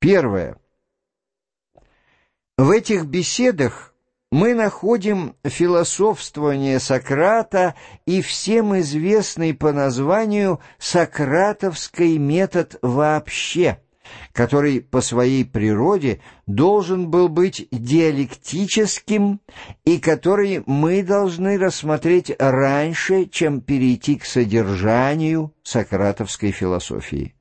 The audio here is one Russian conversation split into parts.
Первое. В этих беседах мы находим философствование Сократа и всем известный по названию «сократовский метод вообще», который по своей природе должен был быть диалектическим и который мы должны рассмотреть раньше, чем перейти к содержанию сократовской философии.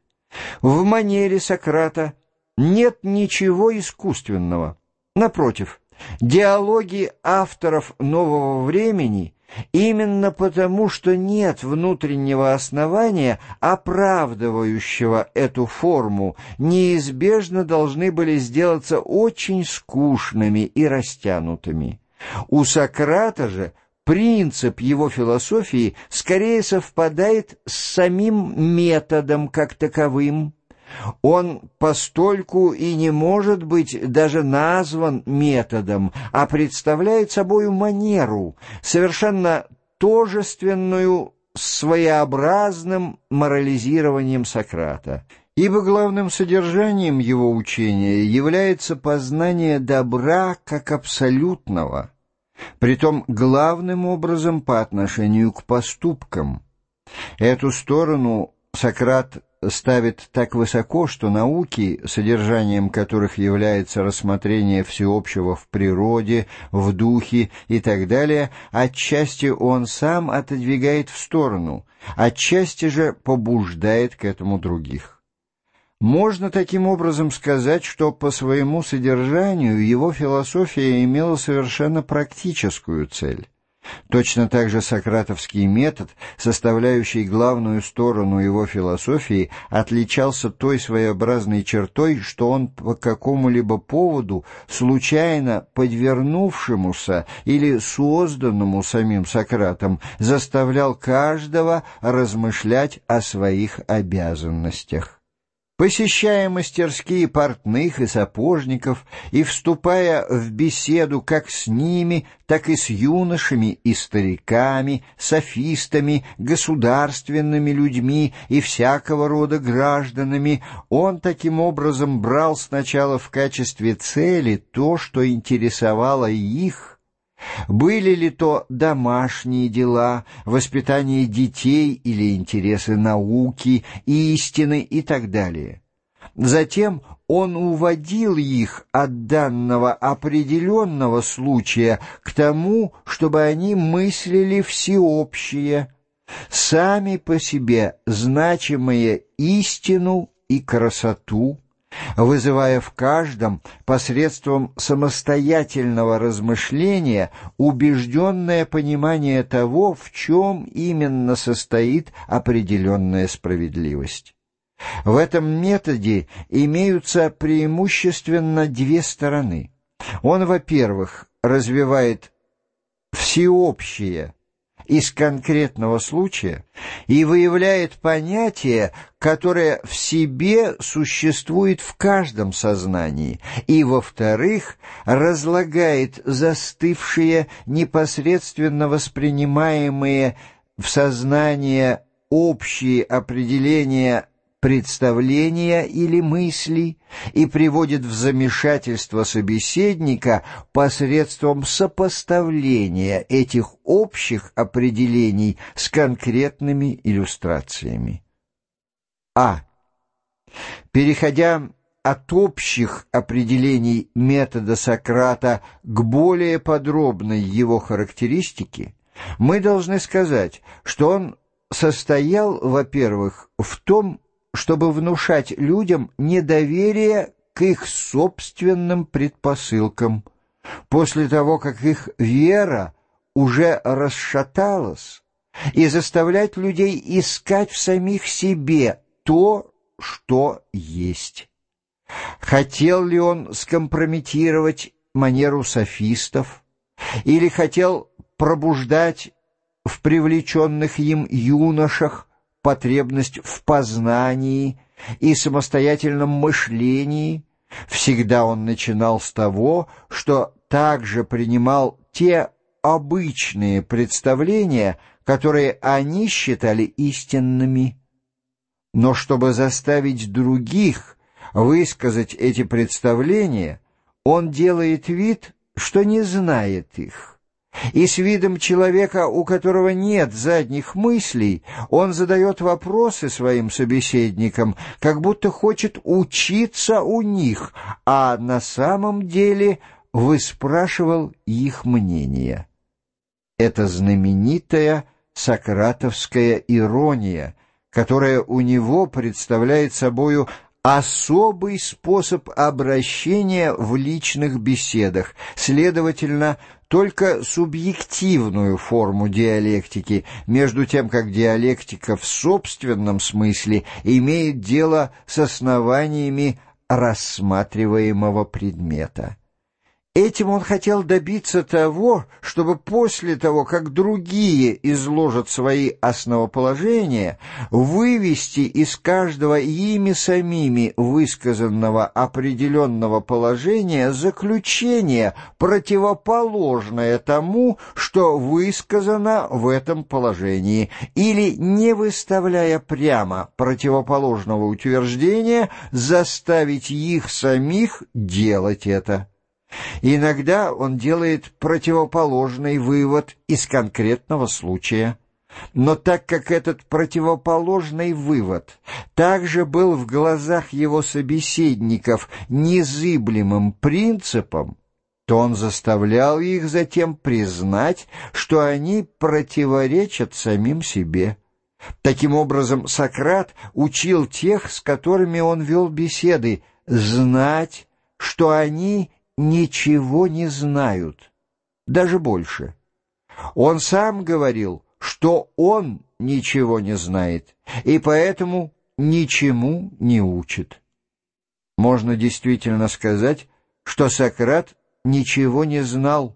В манере Сократа нет ничего искусственного. Напротив, диалоги авторов нового времени именно потому, что нет внутреннего основания, оправдывающего эту форму, неизбежно должны были сделаться очень скучными и растянутыми. У Сократа же принцип его философии скорее совпадает с самим методом как таковым, он постольку и не может быть даже назван методом, а представляет собою манеру, совершенно тожественную своеобразным морализированием Сократа. Ибо главным содержанием его учения является познание добра как абсолютного, притом главным образом по отношению к поступкам. Эту сторону Сократ ставит так высоко, что науки, содержанием которых является рассмотрение всеобщего в природе, в духе и так далее, отчасти он сам отодвигает в сторону, отчасти же побуждает к этому других. Можно таким образом сказать, что по своему содержанию его философия имела совершенно практическую цель. Точно так же сократовский метод, составляющий главную сторону его философии, отличался той своеобразной чертой, что он по какому-либо поводу, случайно подвернувшемуся или созданному самим Сократом, заставлял каждого размышлять о своих обязанностях. Посещая мастерские портных и сапожников и вступая в беседу как с ними, так и с юношами и стариками, софистами, государственными людьми и всякого рода гражданами, он таким образом брал сначала в качестве цели то, что интересовало их, были ли то домашние дела, воспитание детей или интересы науки, истины и так далее. Затем он уводил их от данного определенного случая к тому, чтобы они мыслили всеобщее, сами по себе значимые истину и красоту, вызывая в каждом посредством самостоятельного размышления убежденное понимание того, в чем именно состоит определенная справедливость. В этом методе имеются преимущественно две стороны. Он, во-первых, развивает всеобщее из конкретного случая и выявляет понятие, которое в себе существует в каждом сознании, и, во-вторых, разлагает застывшие, непосредственно воспринимаемые в сознание общие определения представления или мысли и приводит в замешательство собеседника посредством сопоставления этих общих определений с конкретными иллюстрациями. А. Переходя от общих определений метода Сократа к более подробной его характеристике, мы должны сказать, что он состоял, во-первых, в том, чтобы внушать людям недоверие к их собственным предпосылкам, после того, как их вера уже расшаталась, и заставлять людей искать в самих себе то, что есть. Хотел ли он скомпрометировать манеру софистов, или хотел пробуждать в привлеченных им юношах потребность в познании и самостоятельном мышлении, всегда он начинал с того, что также принимал те обычные представления, которые они считали истинными. Но чтобы заставить других высказать эти представления, он делает вид, что не знает их. И с видом человека, у которого нет задних мыслей, он задает вопросы своим собеседникам, как будто хочет учиться у них, а на самом деле выспрашивал их мнение. Это знаменитая сократовская ирония, которая у него представляет собою особый способ обращения в личных беседах, следовательно, только субъективную форму диалектики, между тем как диалектика в собственном смысле имеет дело с основаниями рассматриваемого предмета. Этим он хотел добиться того, чтобы после того, как другие изложат свои основоположения, вывести из каждого ими самими высказанного определенного положения заключение, противоположное тому, что высказано в этом положении, или, не выставляя прямо противоположного утверждения, заставить их самих делать это. Иногда он делает противоположный вывод из конкретного случая. Но так как этот противоположный вывод также был в глазах его собеседников незыблемым принципом, то он заставлял их затем признать, что они противоречат самим себе. Таким образом, Сократ учил тех, с которыми он вел беседы, знать, что они ничего не знают, даже больше. Он сам говорил, что он ничего не знает, и поэтому ничему не учит. Можно действительно сказать, что Сократ ничего не знал,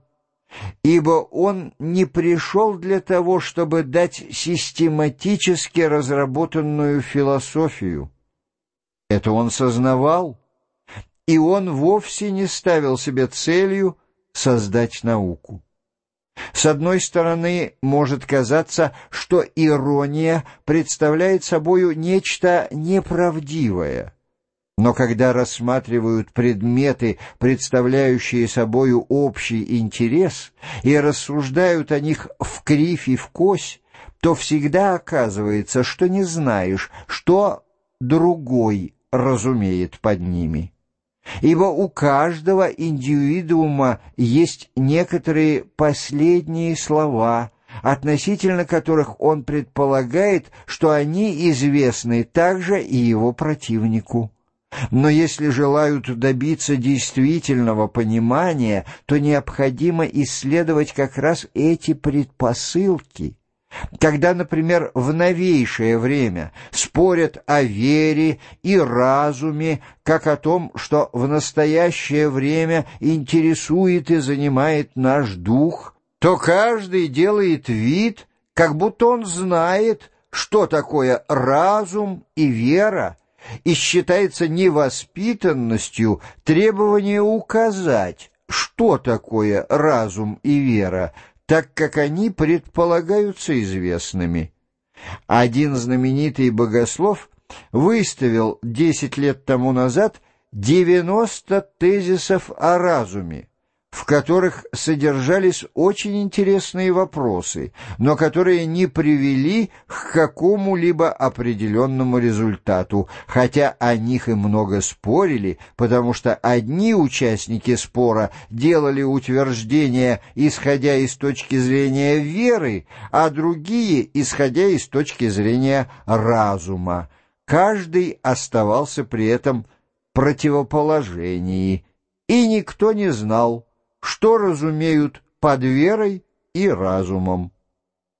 ибо он не пришел для того, чтобы дать систематически разработанную философию. Это он сознавал, и он вовсе не ставил себе целью создать науку. С одной стороны, может казаться, что ирония представляет собою нечто неправдивое, но когда рассматривают предметы, представляющие собою общий интерес, и рассуждают о них в кривь и в кось, то всегда оказывается, что не знаешь, что другой разумеет под ними ибо у каждого индивидуума есть некоторые последние слова, относительно которых он предполагает, что они известны также и его противнику. Но если желают добиться действительного понимания, то необходимо исследовать как раз эти предпосылки – когда, например, в новейшее время спорят о вере и разуме, как о том, что в настоящее время интересует и занимает наш дух, то каждый делает вид, как будто он знает, что такое разум и вера, и считается невоспитанностью требование указать, что такое разум и вера, так как они предполагаются известными. Один знаменитый богослов выставил десять лет тому назад девяносто тезисов о разуме, в которых содержались очень интересные вопросы, но которые не привели к какому-либо определенному результату, хотя о них и много спорили, потому что одни участники спора делали утверждения, исходя из точки зрения веры, а другие, исходя из точки зрения разума. Каждый оставался при этом противоположении, и никто не знал, что разумеют под верой и разумом.